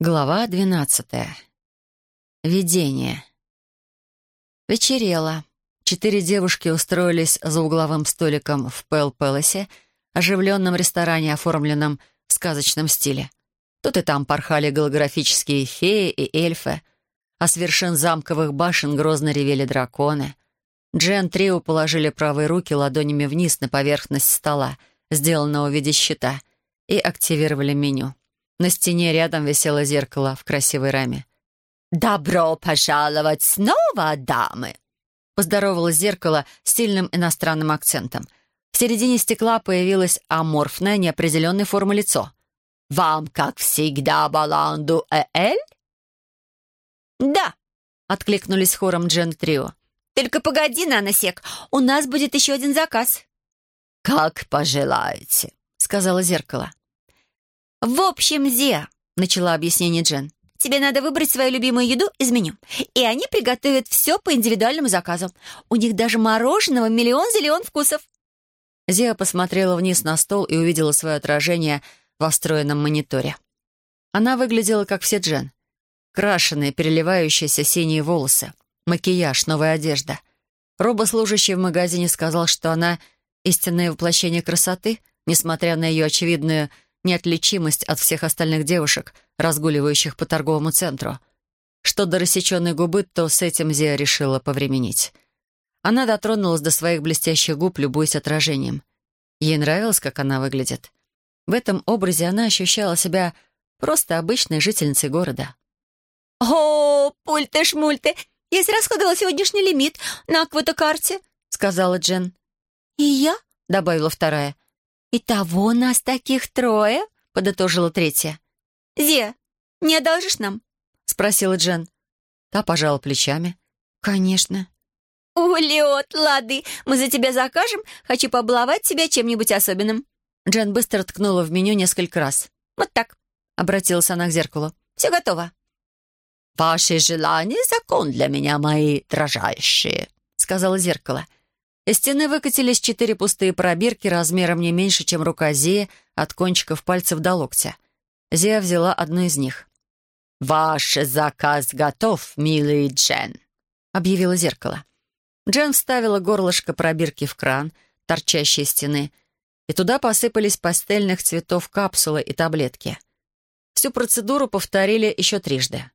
Глава двенадцатая. Видение. Вечерело. Четыре девушки устроились за угловым столиком в Пэл Пэласе, оживленном ресторане, оформленном в сказочном стиле. Тут и там порхали голографические феи и эльфы, а с вершин замковых башен грозно ревели драконы. Джен Трио положили правые руки ладонями вниз на поверхность стола, сделанного в виде щита, и активировали меню. На стене рядом висело зеркало в красивой раме. «Добро пожаловать снова, дамы!» Поздоровалось зеркало с сильным иностранным акцентом. В середине стекла появилось аморфное, неопределенной формы лицо. «Вам, как всегда, баланду эль?» «Да», — откликнулись хором Джен Трио. «Только погоди, Наносек, у нас будет еще один заказ». «Как пожелаете», — сказала зеркало. «В общем, Зия», — начала объяснение Джен, «тебе надо выбрать свою любимую еду из меню, и они приготовят все по индивидуальному заказу. У них даже мороженого миллион-зелен вкусов». Зия посмотрела вниз на стол и увидела свое отражение во встроенном мониторе. Она выглядела, как все Джен. Крашеные, переливающиеся синие волосы, макияж, новая одежда. Робослужащий в магазине сказал, что она истинное воплощение красоты, несмотря на ее очевидную неотличимость от всех остальных девушек, разгуливающих по торговому центру. Что до рассеченной губы, то с этим Зия решила повременить. Она дотронулась до своих блестящих губ, любуясь отражением. Ей нравилось, как она выглядит. В этом образе она ощущала себя просто обычной жительницей города. «О, пульты-шмульты! Я израсходовала сегодняшний лимит на акватокарте», — сказала Джен. «И я?» — добавила вторая. «Итого нас таких трое», — подытожила третья. «Зе, не одолжишь нам?» — спросила Джен. Та пожала плечами. «Конечно». «Улет, лады, мы за тебя закажем. Хочу побаловать тебя чем-нибудь особенным». Джен быстро ткнула в меню несколько раз. «Вот так», — обратилась она к зеркалу. «Все готово». «Ваши желания — закон для меня, мои дрожайшие», — сказала зеркало. Из стены выкатились четыре пустые пробирки размером не меньше, чем рука Зии, от кончиков пальцев до локтя. Зия взяла одну из них. «Ваш заказ готов, милый Джен», — объявило зеркало. Джен вставила горлышко пробирки в кран, торчащий из стены, и туда посыпались пастельных цветов капсулы и таблетки. Всю процедуру повторили еще трижды.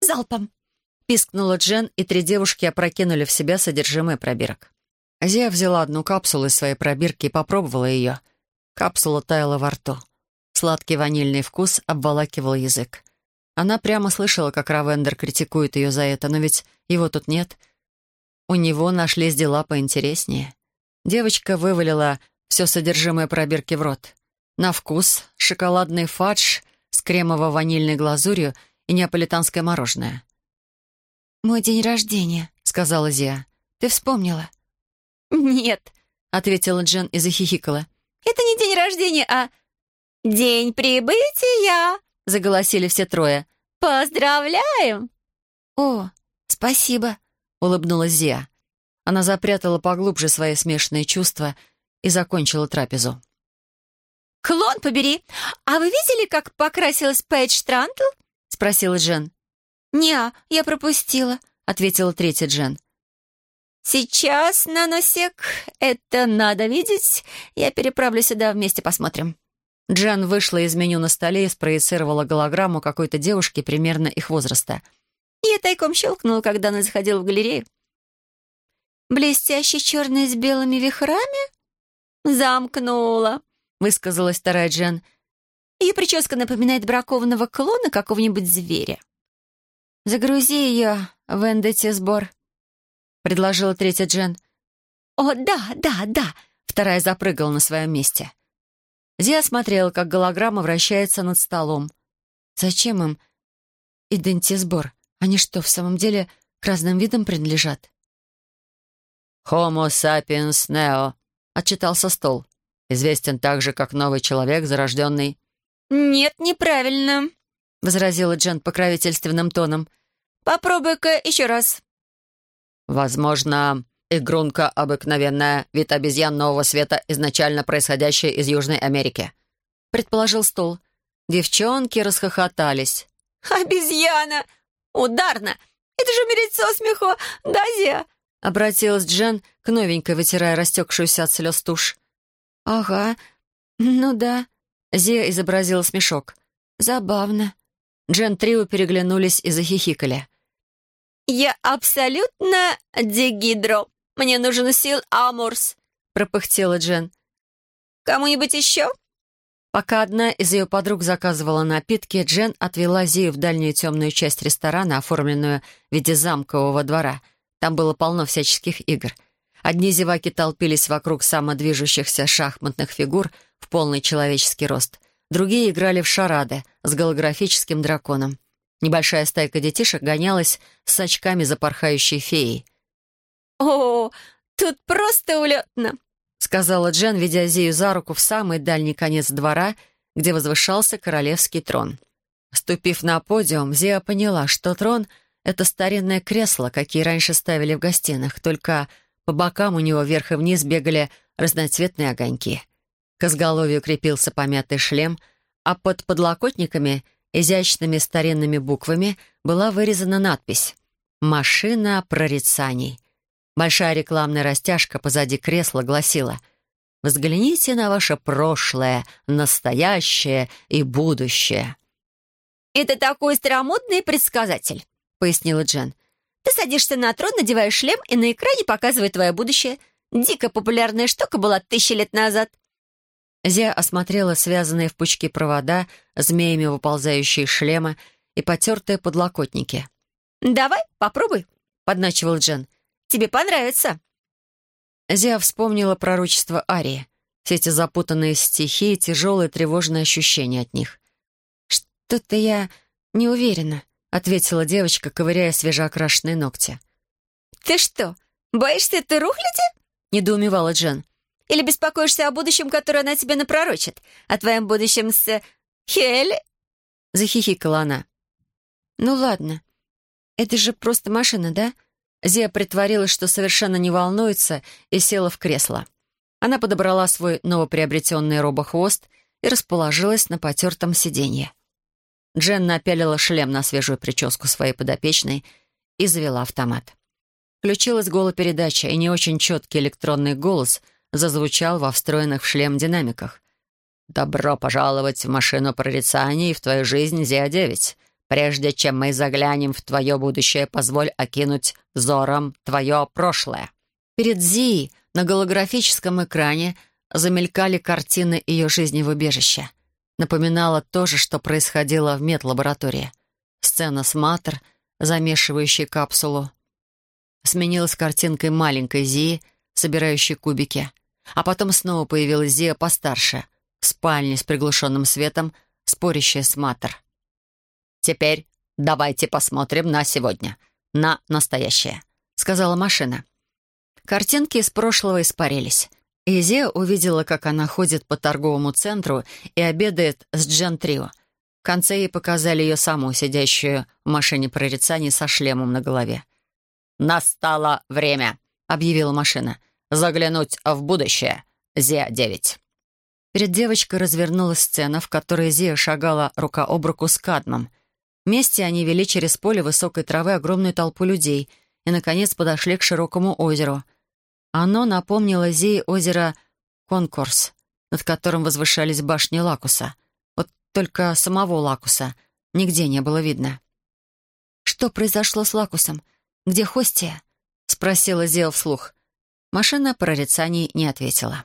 «Залпом!» — пискнула Джен, и три девушки опрокинули в себя содержимое пробирок. Зия взяла одну капсулу из своей пробирки и попробовала ее. Капсула таяла во рту. Сладкий ванильный вкус обволакивал язык. Она прямо слышала, как Равендер критикует ее за это, но ведь его тут нет. У него нашлись дела поинтереснее. Девочка вывалила все содержимое пробирки в рот. На вкус шоколадный фадж с кремово-ванильной глазурью и неаполитанское мороженое. «Мой день рождения», — сказала Зия. «Ты вспомнила?» «Нет», — ответила Джен и захихикала. «Это не день рождения, а день прибытия», — заголосили все трое. «Поздравляем!» «О, спасибо», — улыбнулась Зия. Она запрятала поглубже свои смешанные чувства и закончила трапезу. «Клон побери! А вы видели, как покрасилась Пейдж Штрантл?» — спросила Джен. «Не, я пропустила», — ответила третья Джен. «Сейчас, наносек, это надо видеть. Я переправлю сюда, вместе посмотрим». Джен вышла из меню на столе и спроецировала голограмму какой-то девушки примерно их возраста. Я тайком щелкнула, когда она заходила в галерею. «Блестящий черный с белыми вихрами?» «Замкнула», — высказалась вторая Джен. «Ее прическа напоминает бракованного клона какого-нибудь зверя». «Загрузи ее в НДТ-сбор», — предложила третья Джен. «О, да, да, да!» Вторая запрыгала на своем месте. Зия смотрела, как голограмма вращается над столом. «Зачем им идентисбор? Они что, в самом деле к разным видам принадлежат?» «Homo sapiens neo», — отчитался стол. «Известен также как новый человек, зарожденный...» «Нет, неправильно», — возразила Джен покровительственным тоном. «Попробуй-ка еще раз». Возможно, игрунка обыкновенная, вид обезьян нового света, изначально происходящая из Южной Америки. Предположил стол. Девчонки расхохотались. «Обезьяна! Ударно! Это же умереть со смеху! Да, Зия?» Обратилась Джен к новенькой, вытирая растекшуюся от слез тушь. «Ага, ну да», — Зия изобразила смешок. «Забавно». Джен Трио переглянулись и захихикали. «Я абсолютно дегидро. Мне нужен сил Амурс», — пропыхтела Джен. «Кому-нибудь еще?» Пока одна из ее подруг заказывала напитки, Джен отвела Зию в дальнюю темную часть ресторана, оформленную в виде замкового двора. Там было полно всяческих игр. Одни зеваки толпились вокруг самодвижущихся шахматных фигур в полный человеческий рост. Другие играли в шарады с голографическим драконом. Небольшая стайка детишек гонялась с очками за порхающей феей. «О, тут просто улетно!» — сказала Джен, ведя Зию за руку в самый дальний конец двора, где возвышался королевский трон. Ступив на подиум, Зия поняла, что трон — это старинное кресло, какие раньше ставили в гостинах, только по бокам у него вверх и вниз бегали разноцветные огоньки. К изголовью крепился помятый шлем, а под подлокотниками изящными старинными буквами была вырезана надпись «Машина прорицаний». Большая рекламная растяжка позади кресла гласила «Взгляните на ваше прошлое, настоящее и будущее». «Это такой старомодный предсказатель», — пояснила Джен. «Ты садишься на трон, надеваешь шлем, и на экране показывает твое будущее. Дико популярная штука была тысячи лет назад». Зия осмотрела связанные в пучки провода, змеями выползающие шлема и потертые подлокотники. «Давай, попробуй», — подначивал Джен. Тебе понравится». Зия вспомнила пророчество Арии. Все эти запутанные стихи и тяжелые тревожные ощущения от них. «Что-то я не уверена», — ответила девочка, ковыряя свежеокрашенные ногти. «Ты что, боишься этой рухляди?» — недоумевала Джен. «Или беспокоишься о будущем, которое она тебе напророчит? О твоем будущем с... Хелли?» — захихикала она. «Ну ладно. Это же просто машина, да? Зия притворилась, что совершенно не волнуется, и села в кресло. Она подобрала свой новоприобретенный робохвост и расположилась на потертом сиденье. Джен напялила шлем на свежую прическу своей подопечной и завела автомат. Включилась голопередача, и не очень четкий электронный голос зазвучал во встроенных в шлем динамиках. «Добро пожаловать в машину прорицания и в твою жизнь, Зия-9. Прежде чем мы заглянем в твое будущее, позволь окинуть взором твое прошлое». Перед Зией на голографическом экране замелькали картины ее жизни в убежище. Напоминало то же, что происходило в медлаборатории. Сцена с Матер, замешивающей капсулу, сменилась картинкой маленькой Зии, собирающей кубики. А потом снова появилась Зия постарше, в спальне с приглушенным светом, спорящая с Матер. «Теперь давайте посмотрим на сегодня, на настоящее», — сказала машина. Картинки из прошлого испарились. Изия увидела, как она ходит по торговому центру и обедает с Джен Трио. В конце ей показали ее саму, сидящую в машине прорицаний со шлемом на голове. «Настало время», — объявила машина, — «заглянуть в будущее. Зия-9». Перед девочкой развернулась сцена, в которой Зия шагала рука об руку с Кадмом. Вместе они вели через поле высокой травы огромную толпу людей и, наконец, подошли к широкому озеру. Оно напомнило Зии озеро Конкорс, над которым возвышались башни Лакуса. Вот только самого Лакуса нигде не было видно. «Что произошло с Лакусом? Где Хостия?» — спросила Зия вслух. Машина прорицаний не ответила.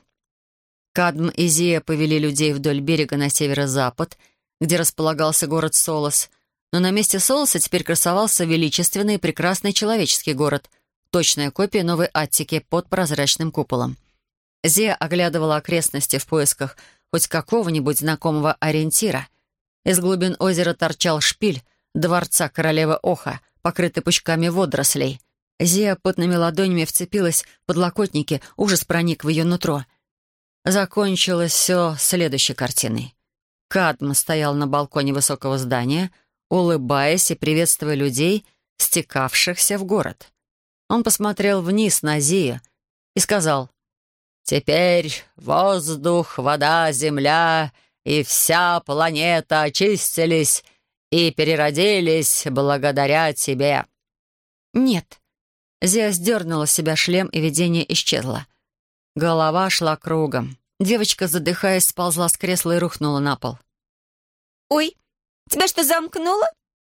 Кадм и Зия повели людей вдоль берега на северо-запад, где располагался город Солос, но на месте Солоса теперь красовался величественный и прекрасный человеческий город, точная копия Новой Аттики под прозрачным куполом. Зия оглядывала окрестности в поисках хоть какого-нибудь знакомого ориентира. Из глубин озера торчал шпиль дворца королевы Оха, покрытый пучками водорослей. Зия потными ладонями вцепилась в подлокотники, ужас проник в ее нутро. Закончилось все следующей картиной. Кадм стоял на балконе высокого здания — улыбаясь и приветствуя людей, стекавшихся в город. Он посмотрел вниз на Зию и сказал, «Теперь воздух, вода, земля и вся планета очистились, и переродились благодаря тебе». «Нет». Зия сдернула с себя шлем, и видение исчезло. Голова шла кругом. Девочка, задыхаясь, сползла с кресла и рухнула на пол. «Ой, тебя что, замкнуло?»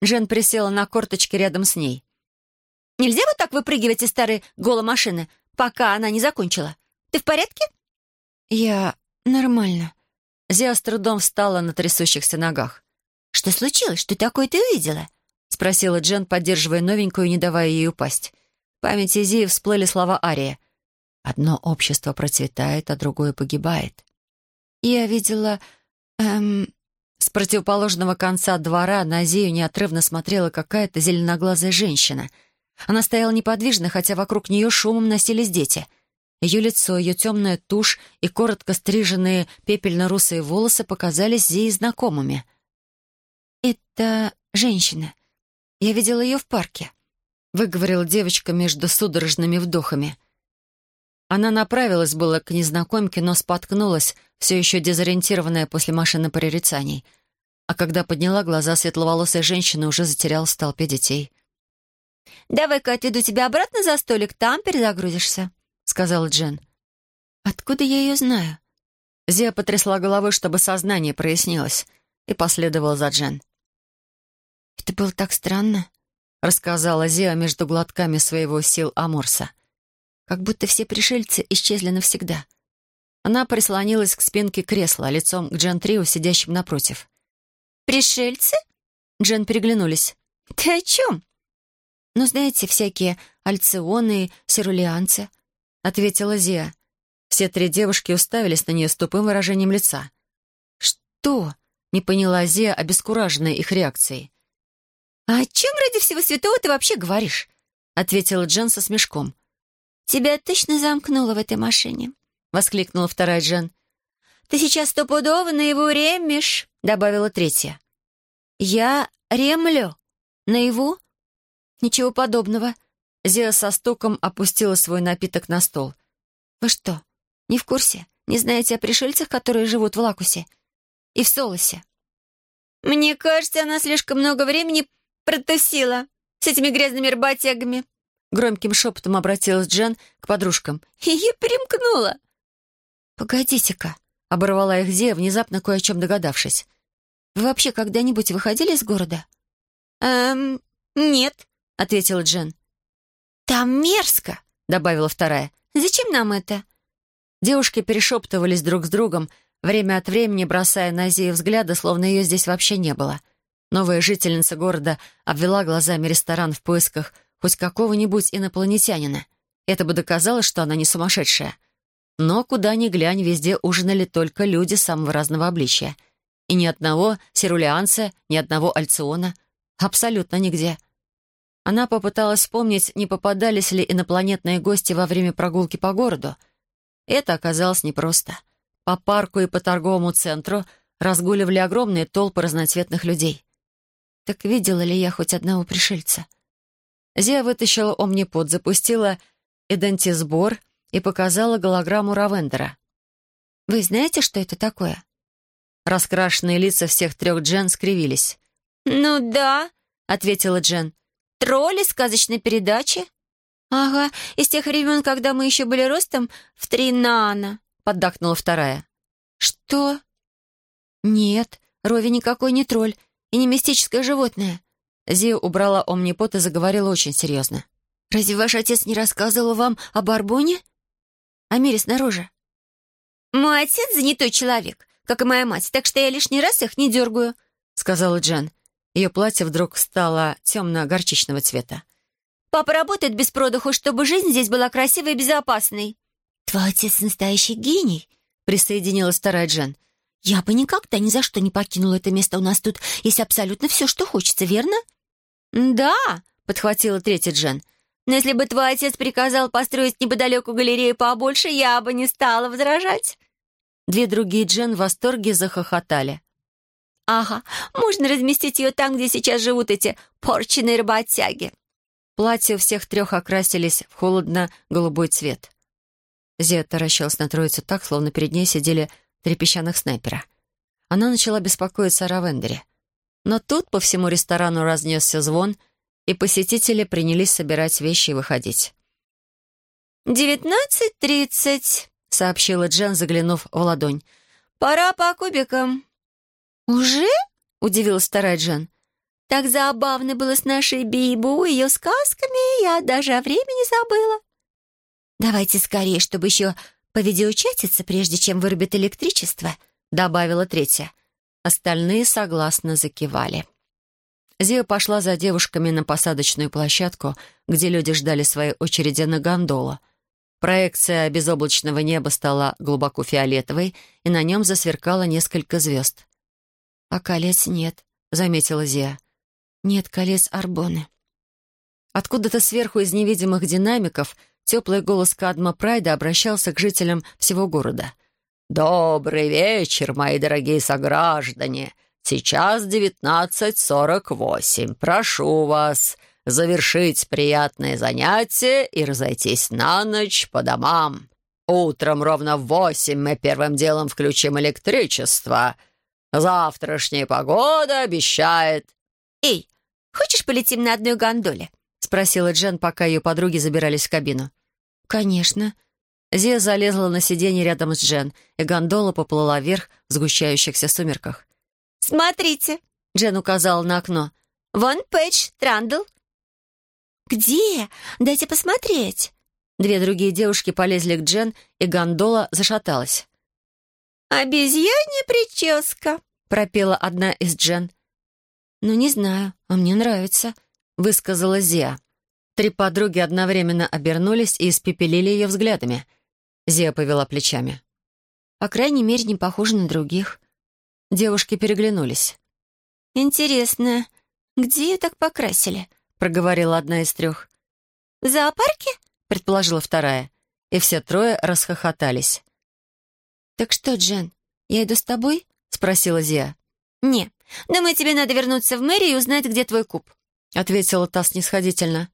Жен присела на корточки рядом с ней. «Нельзя вот так выпрыгивать из старой голомашины, пока она не закончила? Ты в порядке?» «Я нормально». Зия с трудом встала на трясущихся ногах. «Что случилось? Что такое ты увидела?» — спросила Джен, поддерживая новенькую и не давая ей упасть. В памяти Зии всплыли слова Ария. «Одно общество процветает, а другое погибает». «Я видела... эм...» С противоположного конца двора на Зию неотрывно смотрела какая-то зеленоглазая женщина. Она стояла неподвижно, хотя вокруг нее шумом носились дети. Ее лицо, ее темная тушь и коротко стриженные пепельно-русые волосы показались Зии знакомыми — «Это женщина. Я видела ее в парке», — выговорила девочка между судорожными вдохами. Она направилась было к незнакомке, но споткнулась, все еще дезориентированная после машины прорицаний. А когда подняла глаза, светловолосая женщина уже затерялась в толпе детей. «Давай-ка отведу тебя обратно за столик, там перезагрузишься», — сказала Джен. «Откуда я ее знаю?» Зия потрясла головой, чтобы сознание прояснилось, и последовала за Джен. «Это было так странно», — рассказала Зиа между глотками своего сил Аморса. «Как будто все пришельцы исчезли навсегда». Она прислонилась к спинке кресла, лицом к Джен Трио, сидящим напротив. «Пришельцы?» Джен переглянулись. «Ты о чем?» «Ну, знаете, всякие альционы, сирулианцы», — ответила Зия. Все три девушки уставились на нее с тупым выражением лица. «Что?» — не поняла Зия, обескураженная их реакцией. «А о чем ради всего святого ты вообще говоришь?» — ответила Джен со смешком. «Тебя точно замкнуло в этой машине», — воскликнула вторая Джен. «Ты сейчас стопудово на его ремешь», — добавила третья. «Я ремлю? Наяву?» «Ничего подобного». Зия со стуком опустила свой напиток на стол. «Вы что, не в курсе? Не знаете о пришельцах, которые живут в Лакусе? И в Солосе?» «Мне кажется, она слишком много времени протусила с этими грязными работягами». Громким шепотом обратилась Джен к подружкам. И я перемкнула. «Погодите-ка», — оборвала их Зия, внезапно кое о чем догадавшись. «Вы вообще когда-нибудь выходили из города?» «Эм, нет», — ответила Джен. «Там мерзко», — добавила вторая. «Зачем нам это?» Девушки перешептывались друг с другом, время от времени бросая на Зию взгляды, словно ее здесь вообще не было — Новая жительница города обвела глазами ресторан в поисках хоть какого-нибудь инопланетянина. Это бы доказало, что она не сумасшедшая. Но куда ни глянь, везде ужинали только люди самого разного обличия. И ни одного сирулианца, ни одного альциона. Абсолютно нигде. Она попыталась вспомнить, не попадались ли инопланетные гости во время прогулки по городу. Это оказалось непросто. По парку и по торговому центру разгуливали огромные толпы разноцветных людей. Так видела ли я хоть одного пришельца? Зия вытащила омнипод, запустила идентисбор и показала голограмму Равендера. «Вы знаете, что это такое?» Раскрашенные лица всех трех Джен скривились. «Ну да», — ответила Джен. «Тролли сказочной передачи?» «Ага, из тех времен, когда мы еще были ростом в три нано», — поддакнула вторая. «Что?» «Нет, Рови никакой не тролль и не мистическое животное». Зия убрала омнипот и заговорила очень серьезно. «Разве ваш отец не рассказывал вам о Барбоне? О мире снаружи?» «Мой отец занятой человек, как и моя мать, так что я лишний раз их не дергаю», — сказала Джен. Ее платье вдруг стало темно-горчичного цвета. «Папа работает без продыху, чтобы жизнь здесь была красивой и безопасной». «Твой отец настоящий гений», — присоединилась старая Джен. «Я бы никогда ни за что не покинула это место. У нас тут есть абсолютно все, что хочется, верно?» «Да», — подхватила третья Джен. «Но если бы твой отец приказал построить неподалеку галерею побольше, я бы не стала возражать». Две другие Джен в восторге захохотали. «Ага, можно разместить ее там, где сейчас живут эти порченые работяги». Платья у всех трех окрасились в холодно-голубой цвет. Зия таращилась на троицу так, словно перед ней сидели три песчаных снайпера. Она начала беспокоиться о Равендере. Но тут по всему ресторану разнесся звон, и посетители принялись собирать вещи и выходить. «Девятнадцать тридцать», — сообщила Джен, заглянув в ладонь. «Пора по кубикам». «Уже?» — удивилась старая Джен. «Так забавно было с нашей Бибу, ее сказками, я даже о времени забыла». «Давайте скорее, чтобы еще по видеочатиться, прежде чем вырубит электричество», — добавила третья. Остальные согласно закивали. Зия пошла за девушками на посадочную площадку, где люди ждали своей очереди на гондолу. Проекция безоблачного неба стала глубоко фиолетовой, и на нем засверкало несколько звезд. «А колец нет», — заметила Зия. «Нет колец Арбоны». Откуда-то сверху из невидимых динамиков теплый голос Кадма Прайда обращался к жителям всего города — «Добрый вечер, мои дорогие сограждане! Сейчас девятнадцать сорок восемь. Прошу вас завершить приятное занятие и разойтись на ночь по домам. Утром ровно в восемь мы первым делом включим электричество. Завтрашняя погода обещает...» «Эй, хочешь полетим на одной гондоле?» — спросила Джен, пока ее подруги забирались в кабину. «Конечно», Зия залезла на сиденье рядом с Джен, и гондола поплыла вверх в сгущающихся сумерках. «Смотрите!» — Джен указала на окно. «Вон Пэтч Трандл». «Где? Дайте посмотреть!» Две другие девушки полезли к Джен, и гондола зашаталась. «Обезьянья прическа!» — пропела одна из Джен. «Ну, не знаю, а мне нравится», — высказала Зия. Три подруги одновременно обернулись и испепелили ее взглядами — Зия повела плечами. «По крайней мере, не похожи на других». Девушки переглянулись. «Интересно, где ее так покрасили?» — проговорила одна из трех. «В зоопарке?» — предположила вторая. И все трое расхохотались. «Так что, Джен, я иду с тобой?» — спросила Зия. «Не, думаю, тебе надо вернуться в мэрию и узнать, где твой куб», — ответила та снисходительно.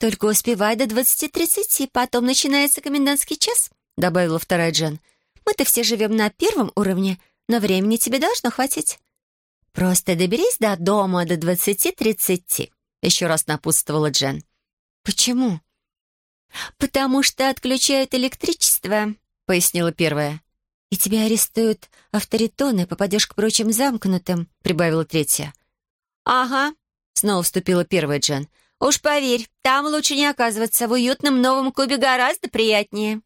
«Только успевай до двадцати-тридцати, потом начинается комендантский час», добавила вторая Джен. «Мы-то все живем на первом уровне, но времени тебе должно хватить». «Просто доберись до дома до двадцати-тридцати», — еще раз напутствовала Джен. «Почему?» «Потому что отключают электричество», — пояснила первая. «И тебя арестуют авторитоны, попадешь к прочим замкнутым», — прибавила третья. «Ага», — снова вступила первая Джен. «Уж поверь, там лучше не оказываться. В уютном новом кубе гораздо приятнее».